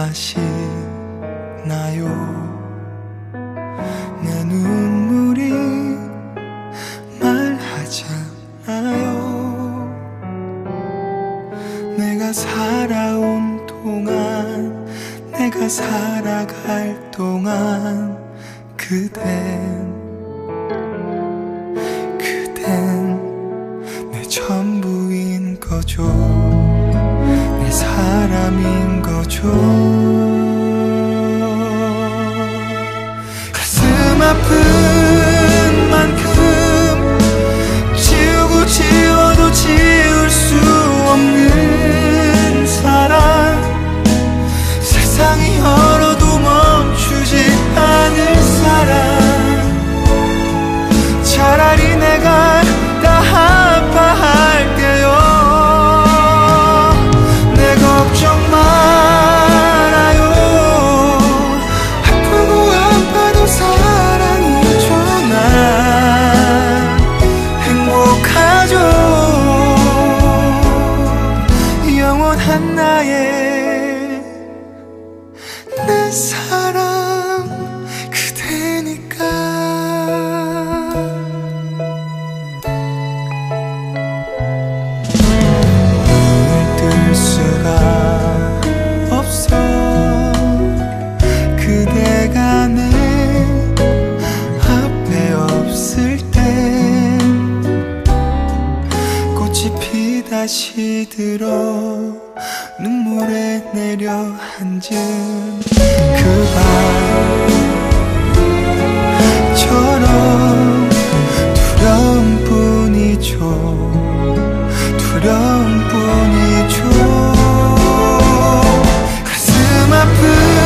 하시나요? 내 눈물이 말하잖아요. 내가 살아온 동안 내가 살아갈 동안 그댄 그댄 내 전부인 거죠. 내 사람인 거죠 가슴 아픈 영원한 나의 다시 들어 눈물에 내려앉은 그 밤처럼 두려움 뿐이죠. 두려움 뿐이죠. 가슴 아픈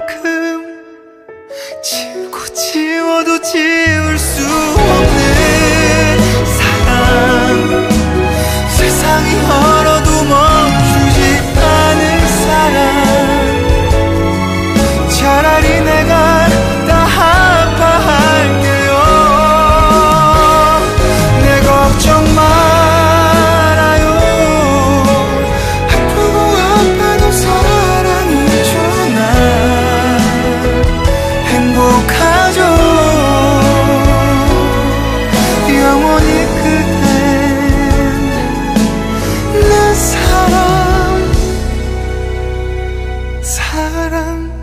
could. 사랑.